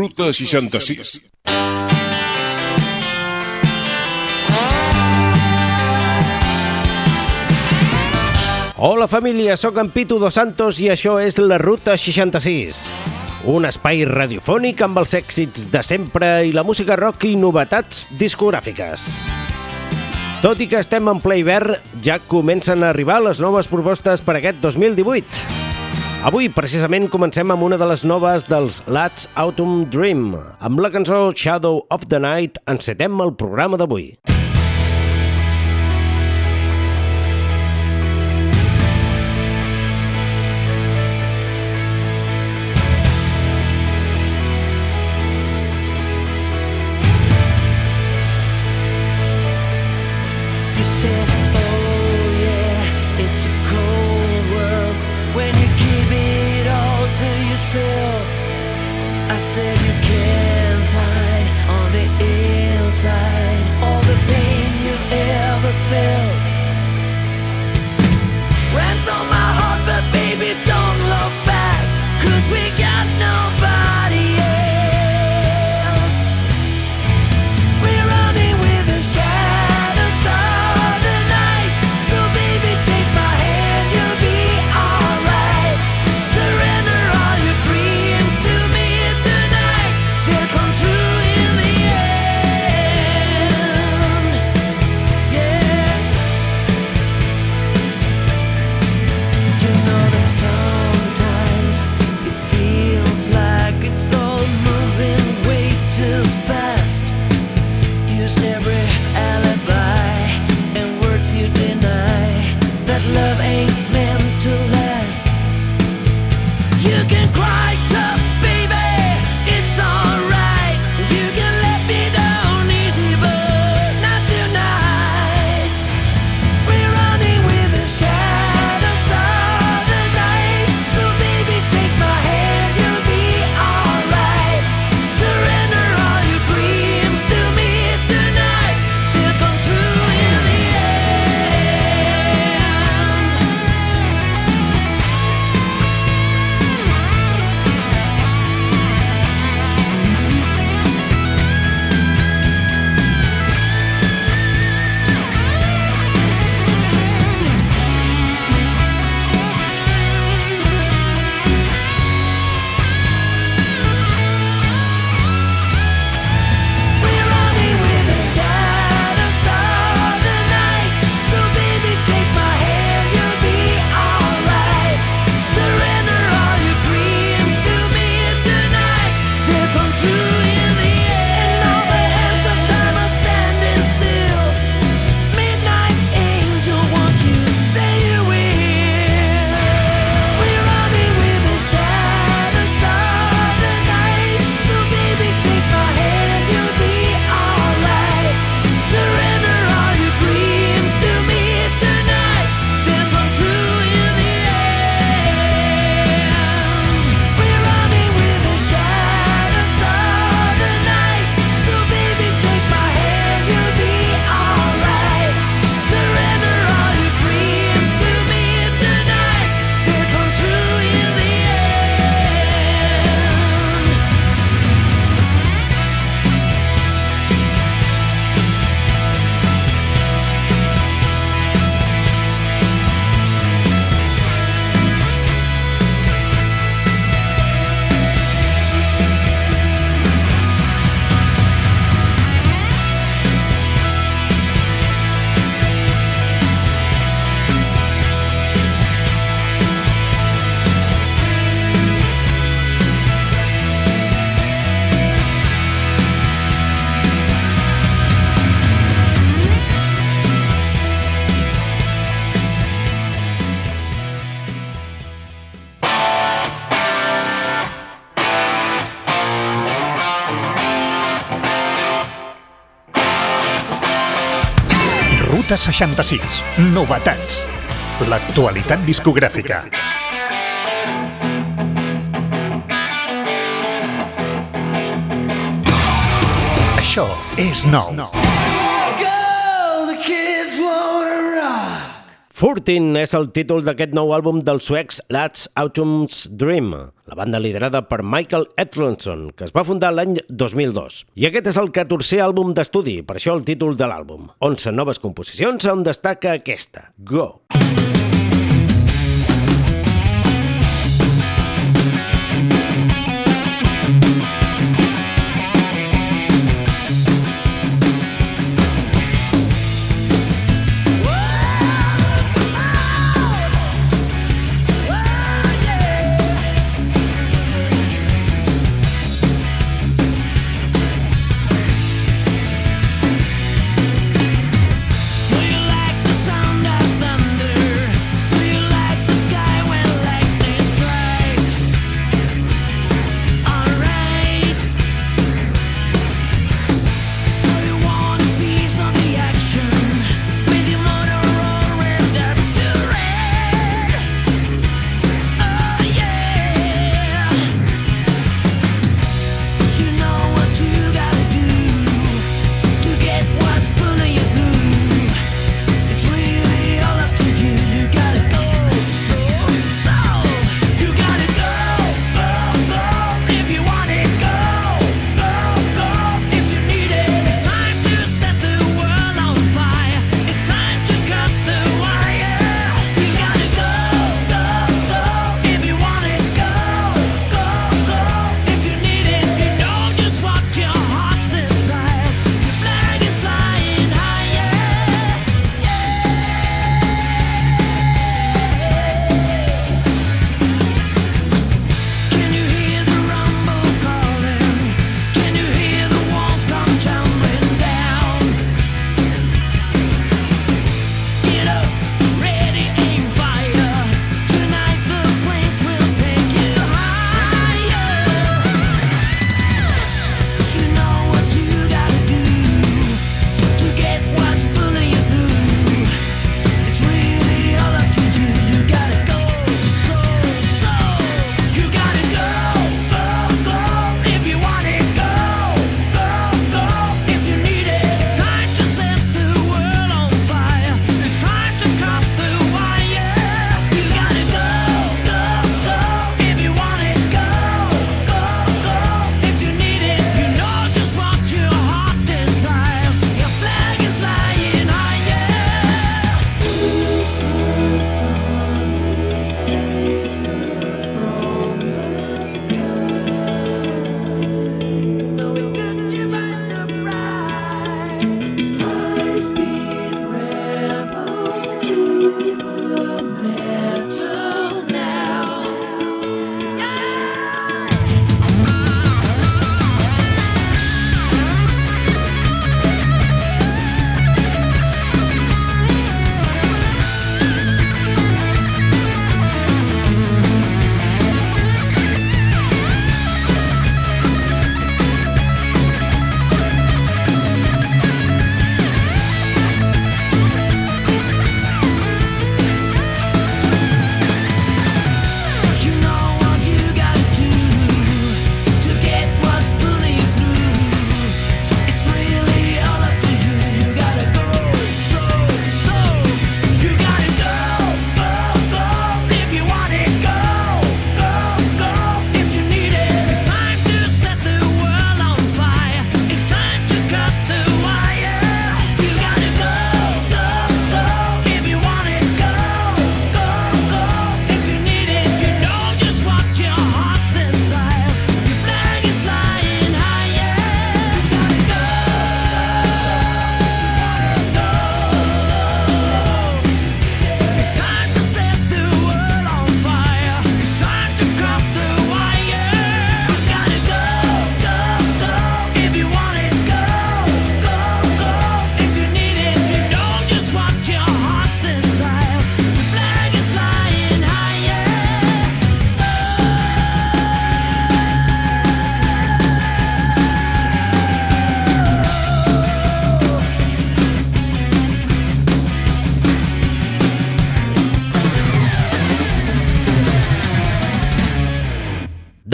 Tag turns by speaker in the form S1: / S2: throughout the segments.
S1: Ruta 66.
S2: Hola família, sóc en Pitu Dos Santos i això és la Ruta 66. Un espai radiofònic amb els èxits de sempre i la música rock i novetats discogràfiques. Tot i que estem en ple hivern, ja comencen a arribar les noves propostes per aquest 2018. Avui, precisament, comencem amb una de les noves dels Lats Autumn Dream. Amb la cançó Shadow of the Night encetem el programa d'avui.
S3: Ruta 66. Novetats. L'actualitat discogràfica. Això és nou.
S2: Furtin és el títol d'aquest nou àlbum dels suecs Lats Autumn's Dream, la banda liderada per Michael Edlundson, que es va fundar l'any 2002. I aquest és el 14è àlbum d'estudi, per això el títol de l'àlbum. 11 noves composicions on destaca aquesta, Go. Go.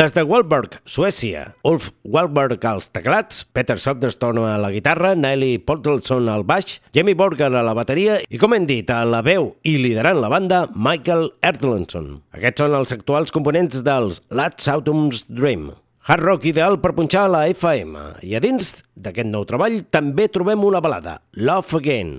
S3: Des de Wahlberg, Suècia, Ulf Wahlberg als teclats, Peter Soderstone a la guitarra, Nelly Pottelson al baix, Jamie Borger a la bateria i, com hem dit, a la veu i liderant la banda, Michael Ertlenson. Aquests són els actuals components dels Lats Autumn's Dream. Hard rock ideal per punxar a la FM. I a dins d'aquest nou treball també trobem una balada, Love Again.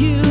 S4: I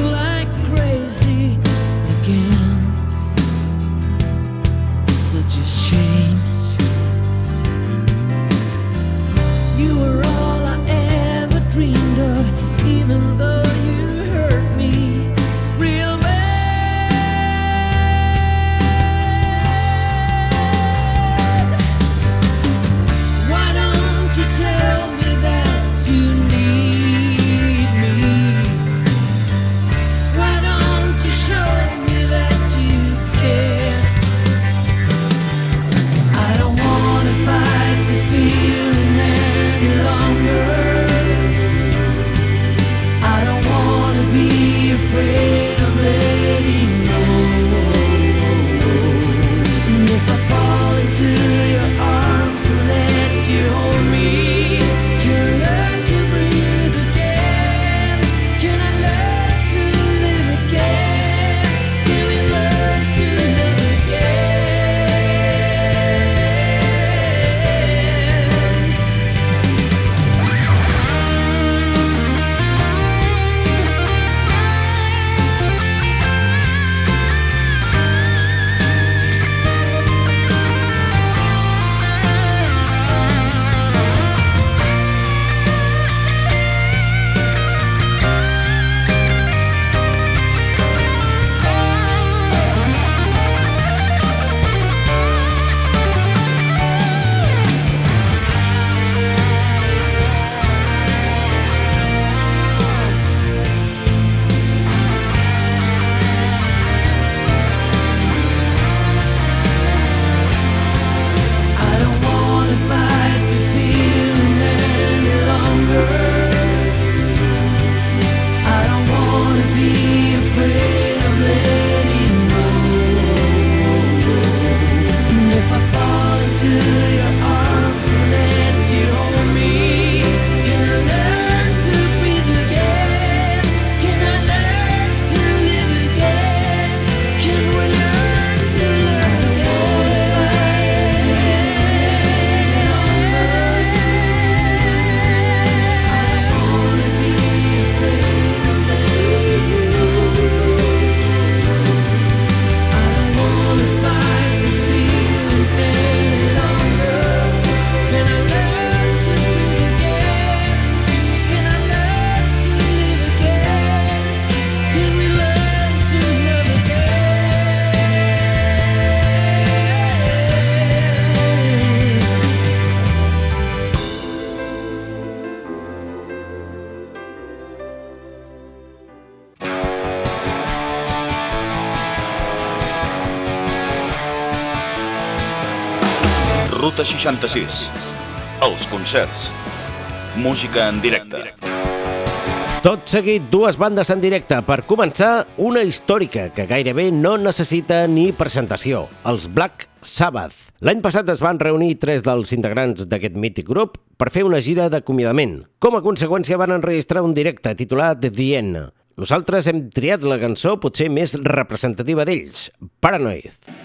S1: 66. Els concerts. Música en directe.
S5: Tot seguit, dues bandes en directe. Per començar, una històrica que gairebé no necessita ni presentació, els Black Sabbath. L'any passat es van reunir tres dels integrants d'aquest mític grup per fer una gira d'acomiadament. Com a conseqüència van enregistrar un directe titulat The End. Nosaltres hem triat la cançó potser més representativa d'ells, Paranoid. Paranoid.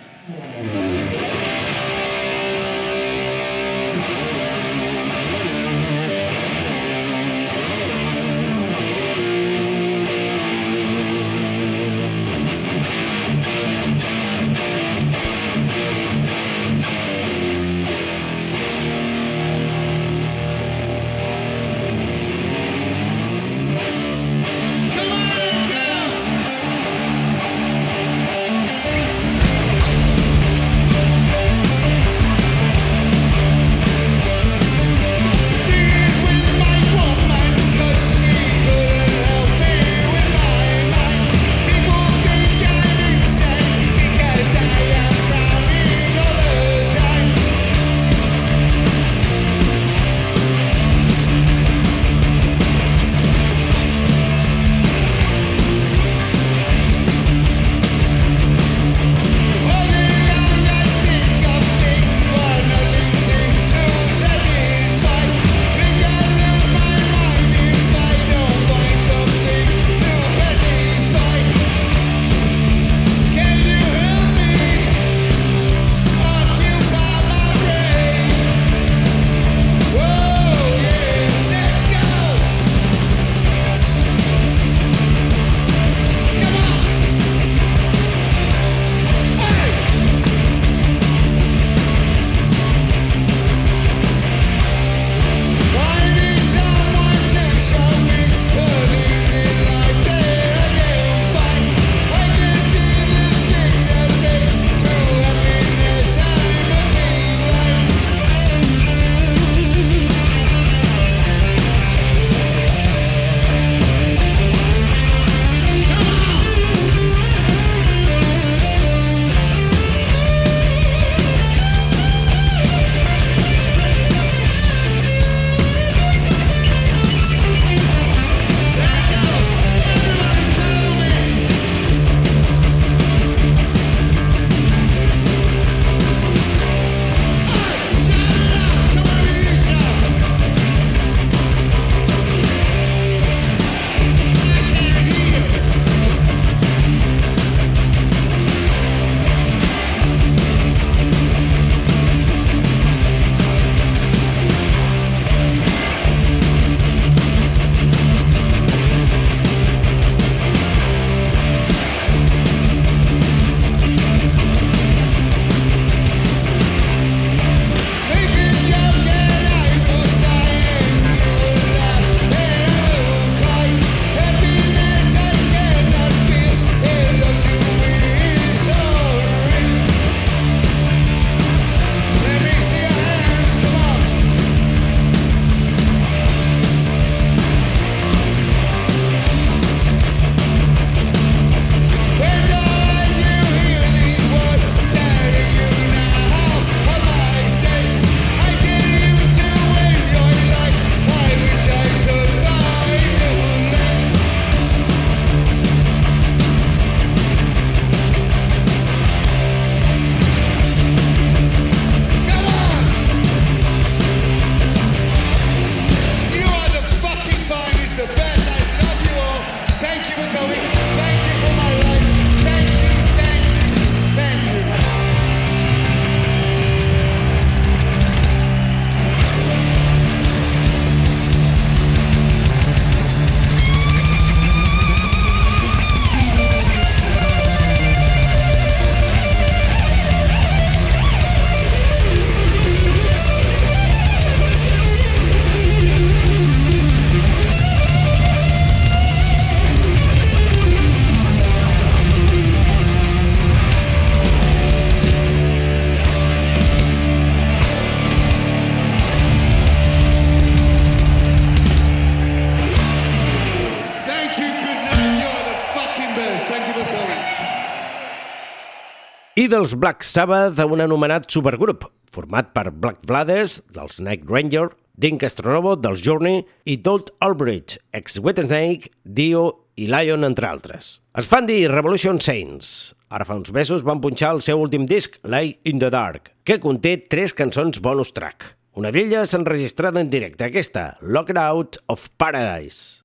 S5: Dels Black Sabbath a un anomenat supergrup,
S6: format per Black Vlades, dels Night Ranger, Dink Astronovo, dels Journey, i Todd Albridge, ex-Whitesnake, Dio i Lion, entre altres. Es fan dir Revolution Saints. Ara fa uns mesos van punxar el seu últim disc, Light in the Dark, que conté tres cançons bonus track. Una d'elles enregistrada en directe, aquesta, Locked of Paradise.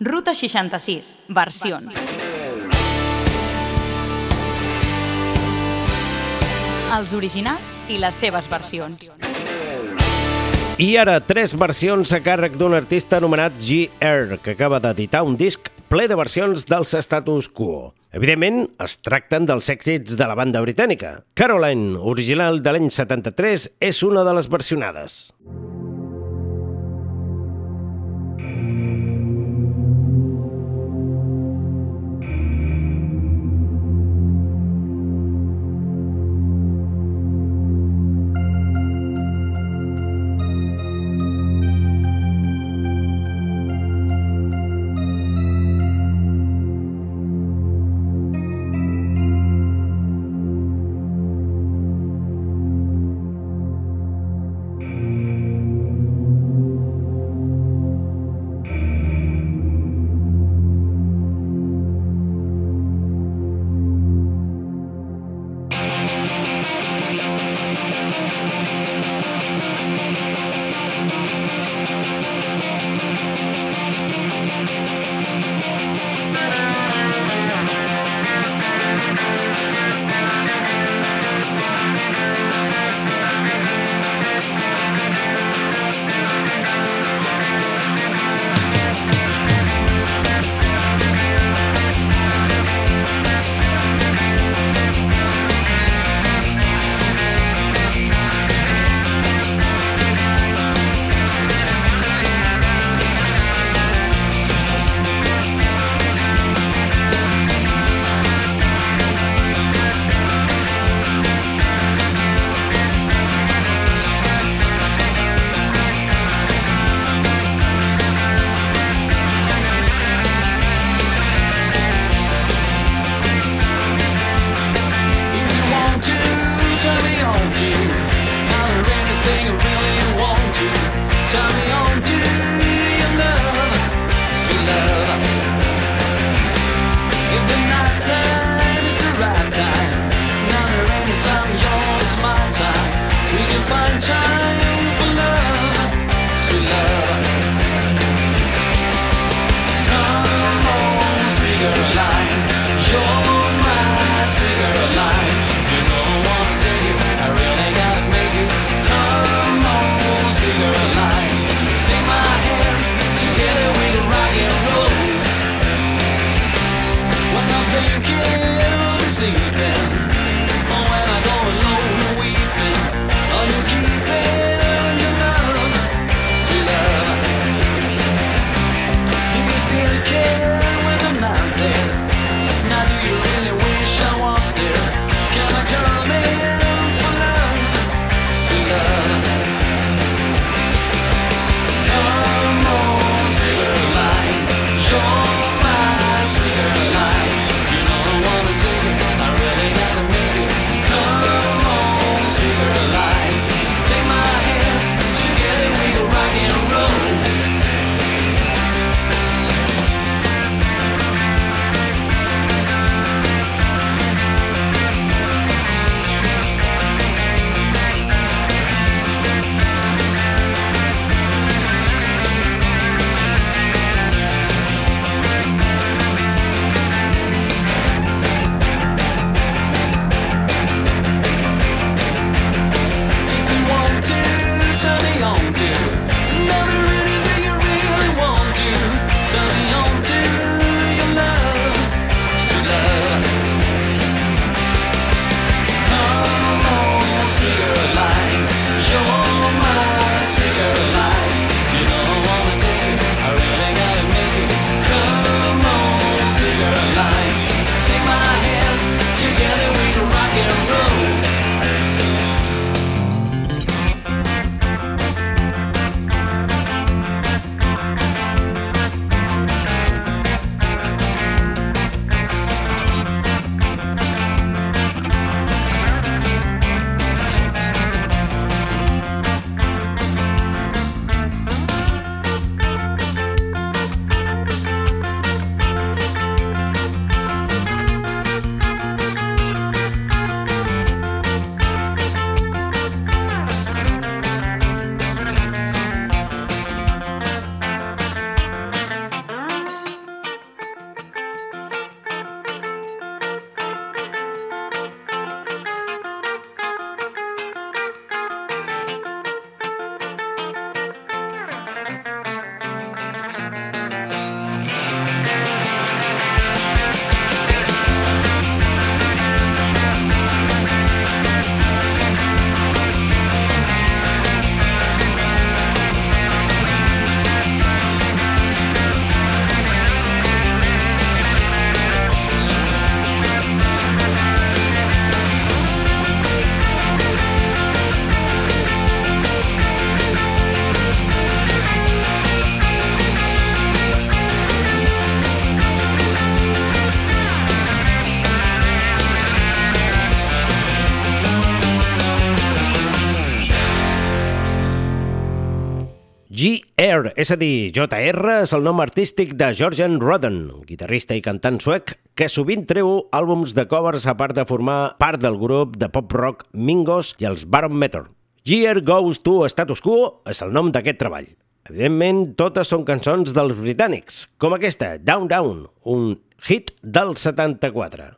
S7: Ruta 66, versions. Els originals i les seves versions.
S6: I ara, tres versions a càrrec d'un artista anomenat G.R., que acaba d'editar un disc ple de versions dels status quo. Evidentment, es tracten dels èxits de la banda britànica. Caroline, original de l'any 73, és una de les versionades.
S2: Air, és a dir, JR, és el nom artístic de Georgian Rodden, guitarrista i cantant suec, que sovint treu àlbums de covers a part de formar part del grup de pop-rock Mingos i els Barometer. Year Goes to Status Quo és el nom d'aquest treball. Evidentment, totes són cançons dels britànics, com aquesta, Down Down, un hit del 74.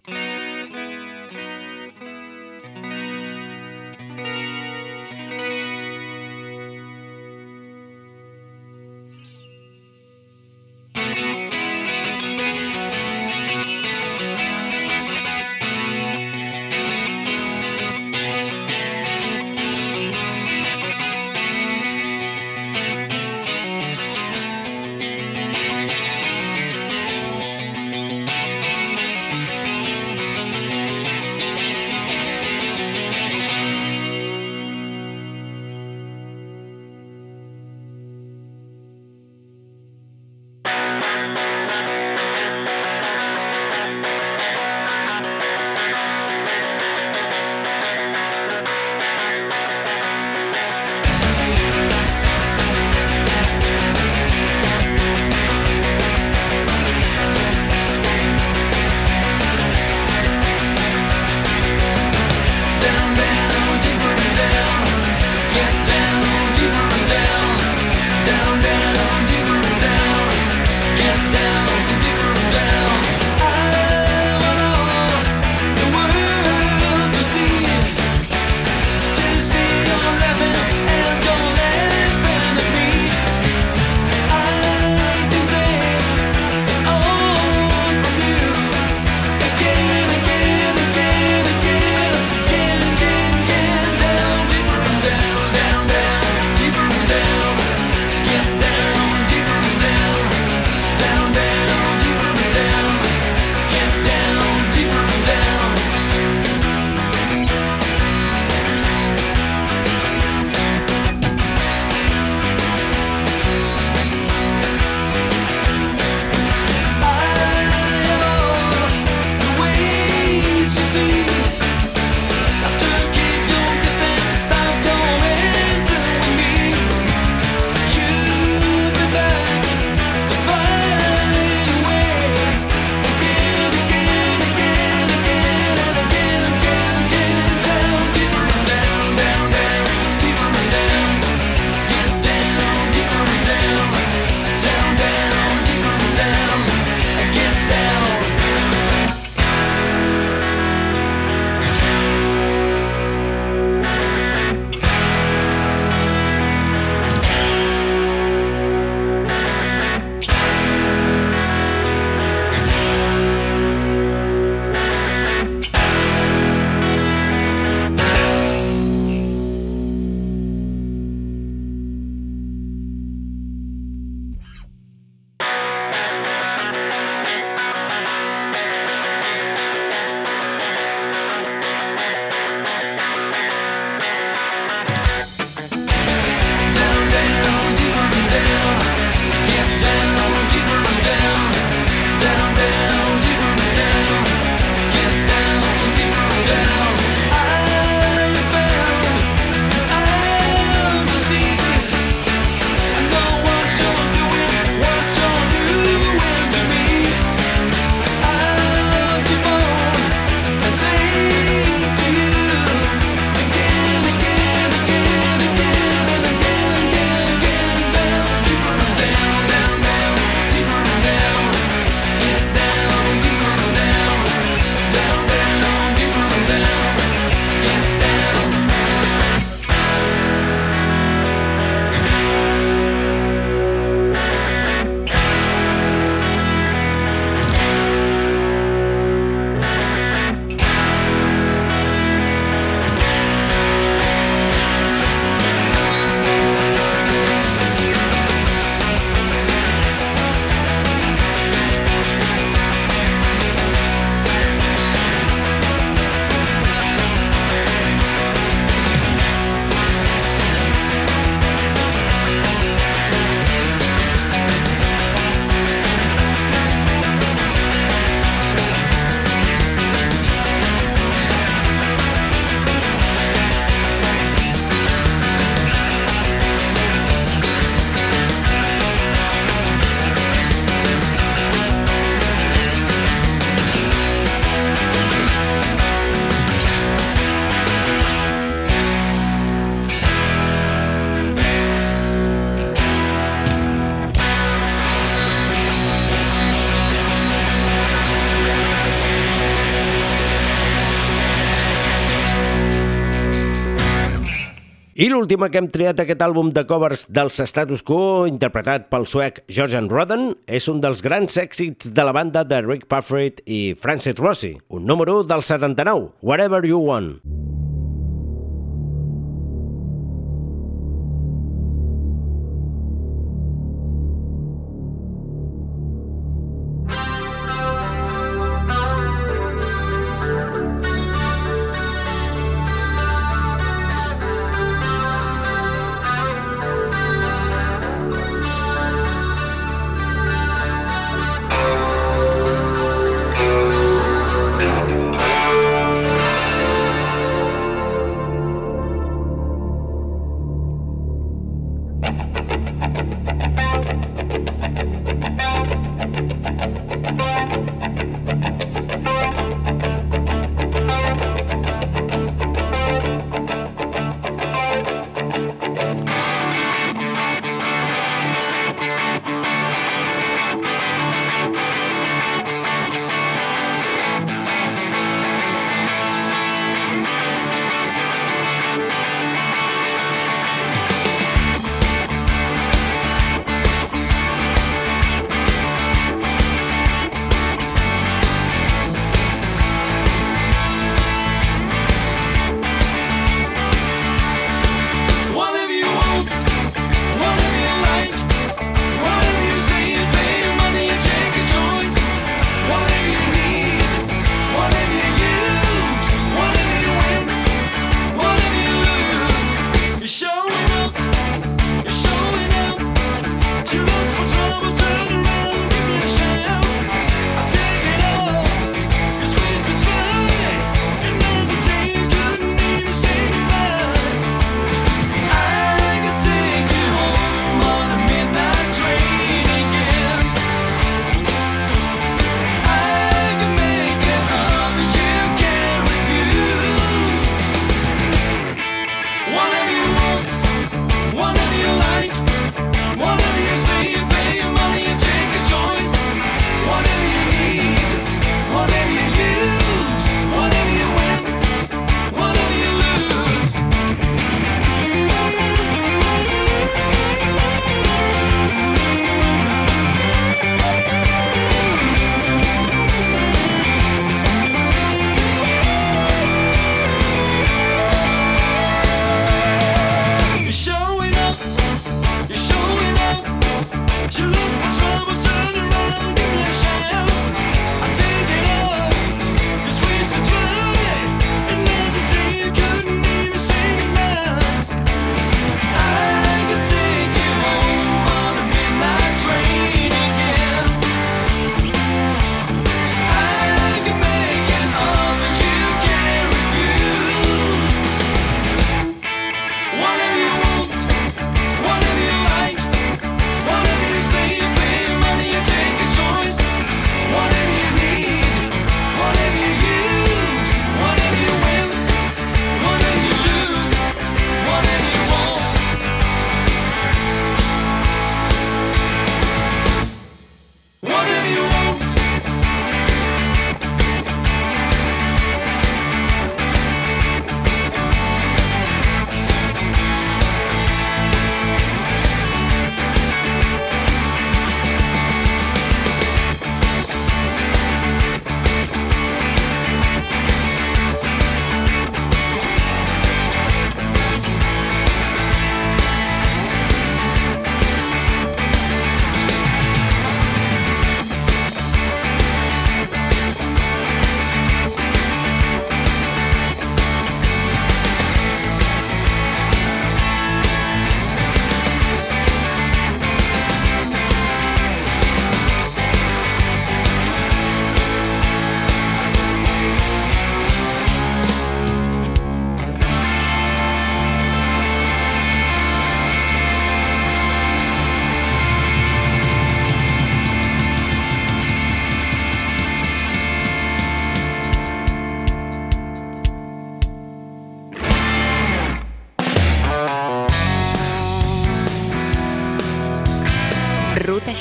S8: I l'última que hem triat aquest àlbum de covers dels Status Quo, interpretat pel suec Georgian Rodden, és un dels grans èxits de la banda de Rick Parfitt i Francis Rossi, un número del 79, Whatever You Want.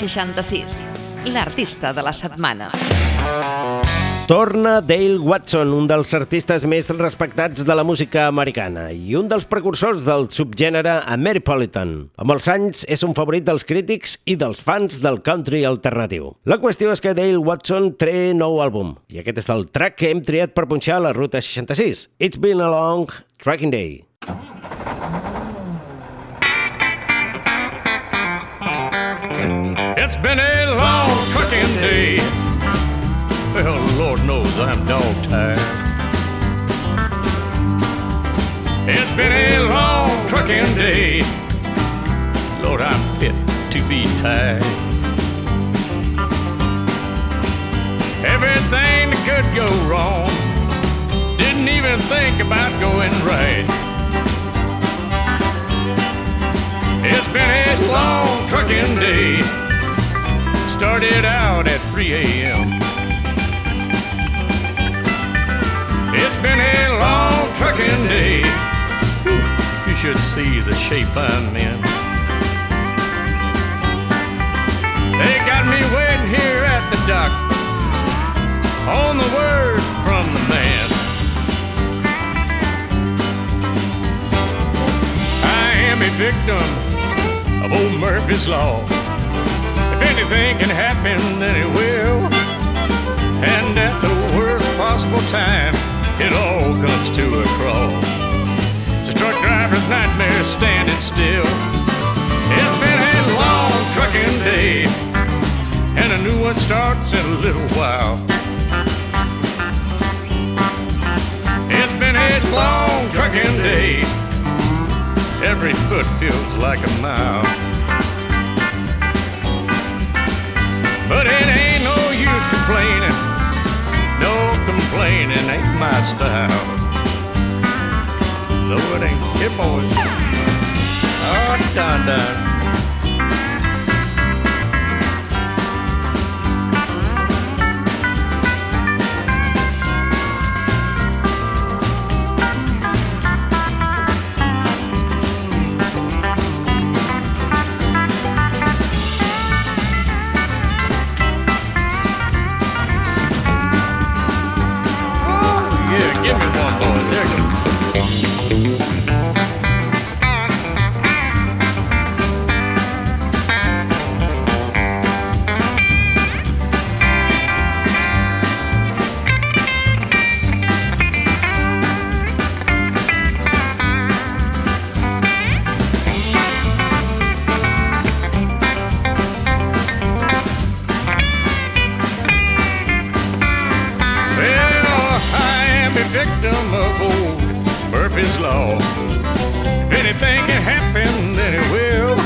S9: 66, l'artista de la setmana.
S2: Torna Dale Watson, un dels artistes més respectats de la música americana i un dels precursors del subgènere Ameripolitan. Amb els anys és un favorit dels crítics i dels fans del country alternatiu. La qüestió és que Dale Watson tre nou àlbum i aquest és el track que hem triat per punxar la Ruta 66. It's been a long tracking day.
S10: It's been a long trucking day. Well, Lord knows I'm dog tired. It's been a long trucking day. Lord, I'm fit to be tied. Everything that could go wrong. Didn't even think about going right. It's been a long trucking day. Started out at 3 a.m. It's been a long trucking day. You should see the shape I'm in. They got me waiting here at the dock on the word from the man. I am a victim of old Murphy's Law. Anything can happen, then it will. And at the worst possible time, it all comes to a crawl. It's a truck driver's nightmare standing still. It's been a long trucking day, and a new one starts in a little while. It's been a long trucking day. Every foot feels like a mile. But it ain't no use complaining. No complaining ain't my style. No, it ain't. Here, boys. Oh, dun dun. Old Murphy's Law. Anything can happen, then it will.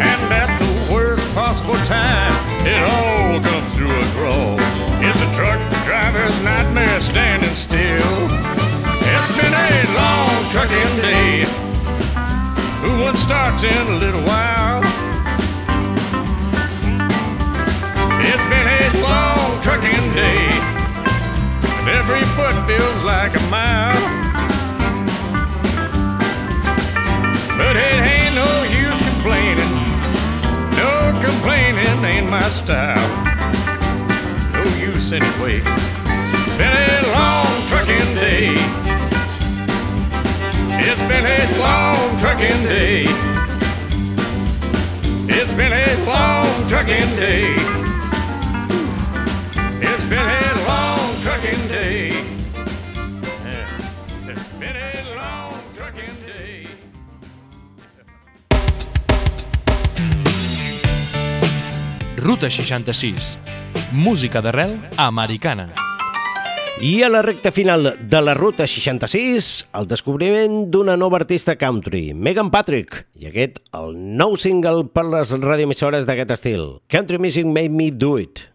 S10: And at the worst possible time, it all comes to a crawl. It's a truck driver's nightmare standing still. It's been a long trucking day. Who one starts in a little while. It's been a long trucking day. Every foot feels like a mile. But it ain't no use complaining. No complaining ain't my style. No use anyway. Been a long trucking day. It's been a long trucking day. It's been a long trucking day. It's been a
S11: Ruta 66. Música d'arrel americana.
S2: I a la recta final de la Ruta 66, el descobriment d'una nova artista country, Megan Patrick, i aquest, el nou single per les radioemissores d'aquest estil, Country Music Made Me Do It.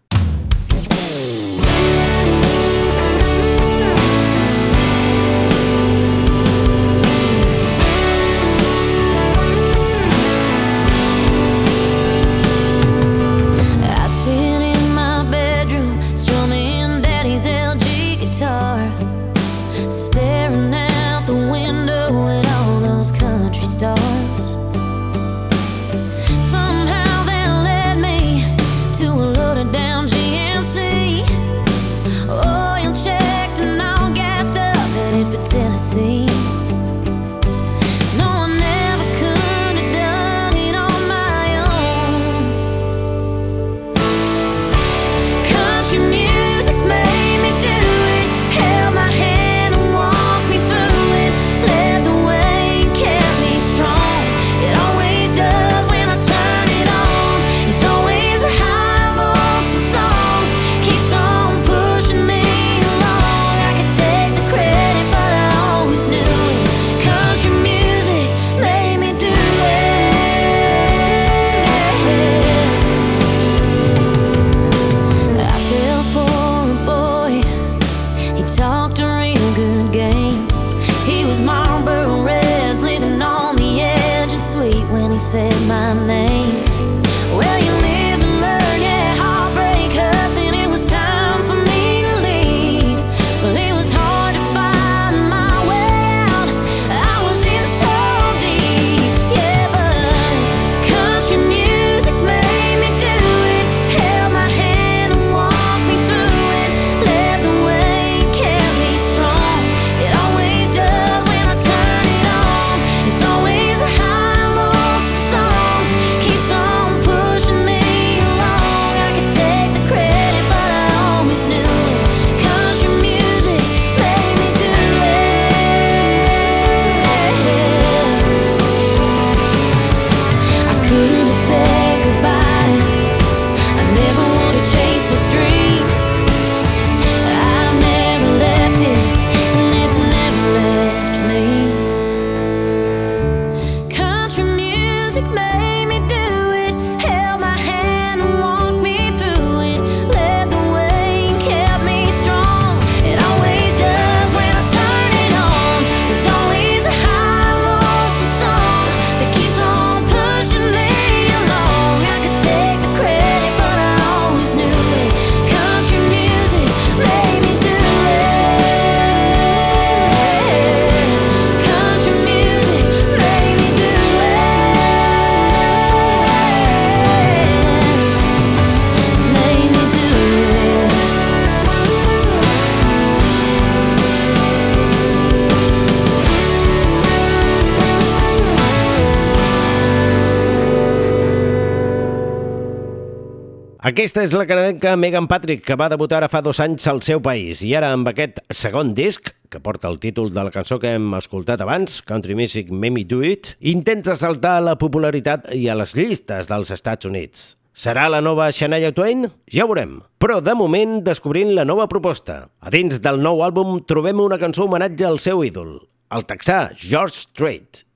S2: Aquesta és la canadenca Megan Patrick, que va debutar ara fa dos anys al seu país. I ara, amb aquest segon disc, que porta el títol de la cançó que hem escoltat abans, Country Music Me Do It, intenta saltar a la popularitat i a les llistes dels Estats Units. Serà la nova Shania Twain? Ja ho veurem. Però, de moment, descobrint la nova proposta. A dins del nou àlbum trobem una cançó homenatge al seu ídol, el texà George Strait.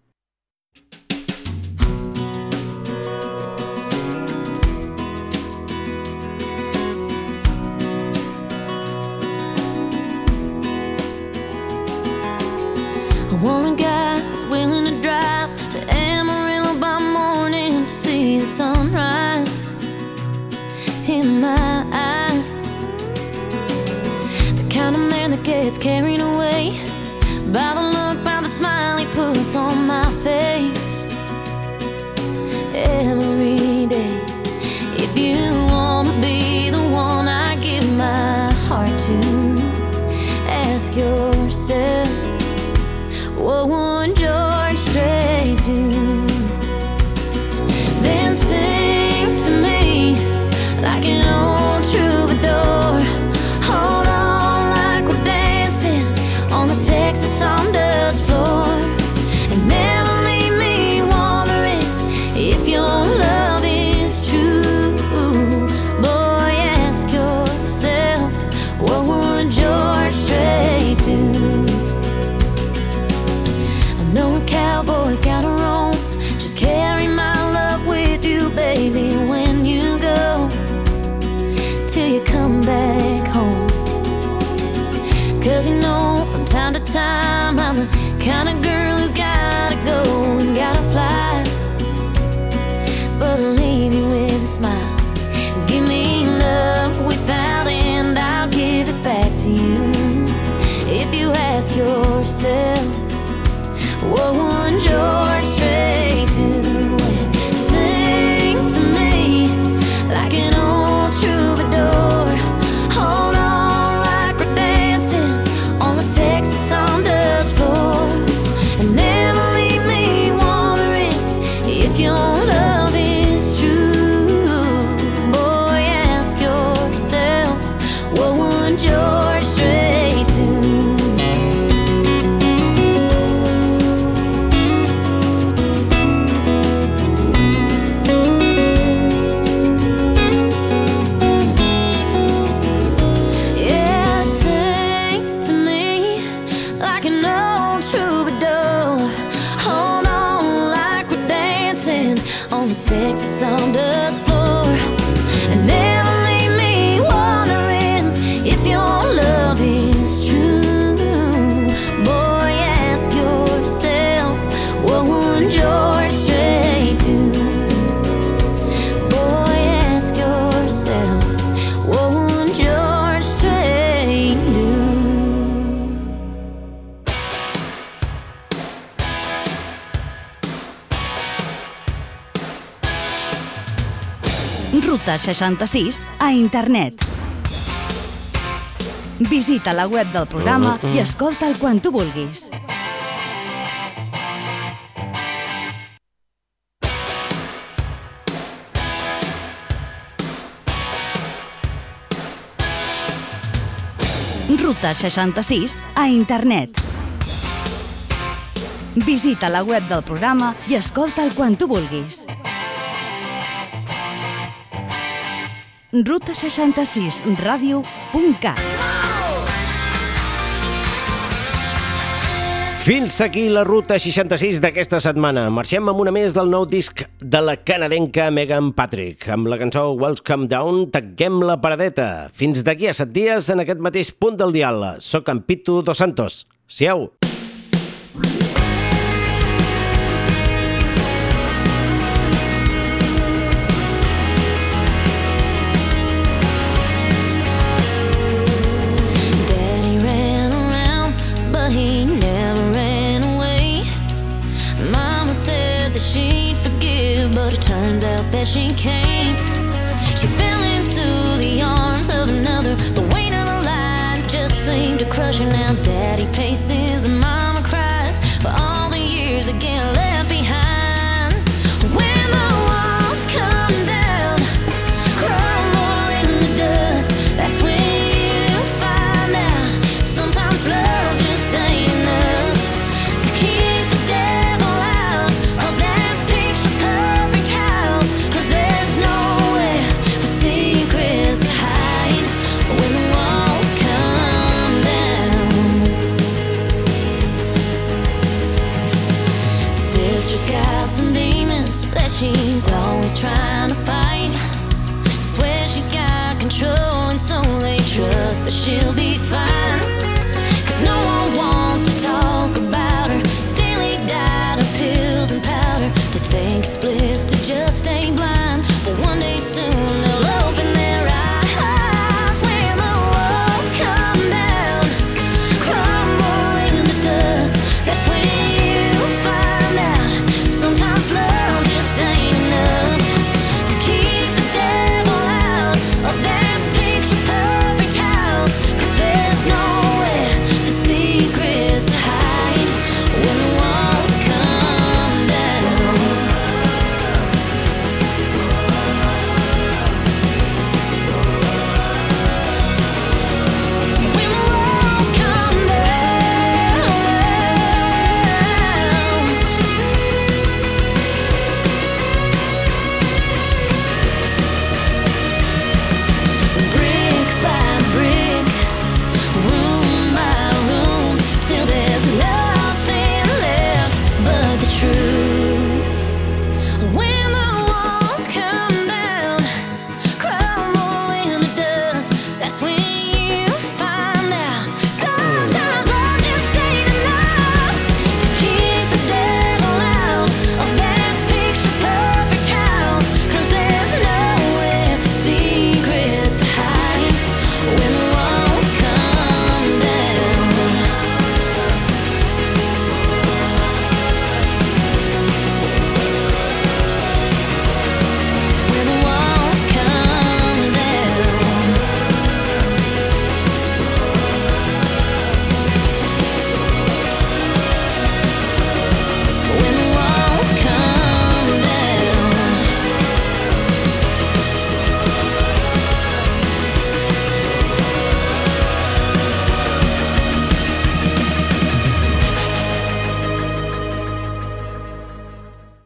S12: I want a guy who's willing to drive to Amarillo by morning to see the sunrise in my eyes. The kind of man that gets carried away by the look, by the smile he puts on my face every day. If you wanna be the one I give my heart to, ask yourself.
S13: 66 a internet. Visita la web del programa i escolta'l quan tu vulguis. Ruta 66 a internet. Visita la web del programa i escolta'l quan tu vulguis. ruta66radio.cat
S2: Fins aquí la ruta 66 d'aquesta setmana. Marxem amb una més del nou disc de la canadenca Megan Patrick. Amb la cançó Welcome Down taguem la paradeta. Fins d'aquí a set dies en aquest mateix punt del dial. Soc en Pitu Dos Santos. Siau!
S12: Turns out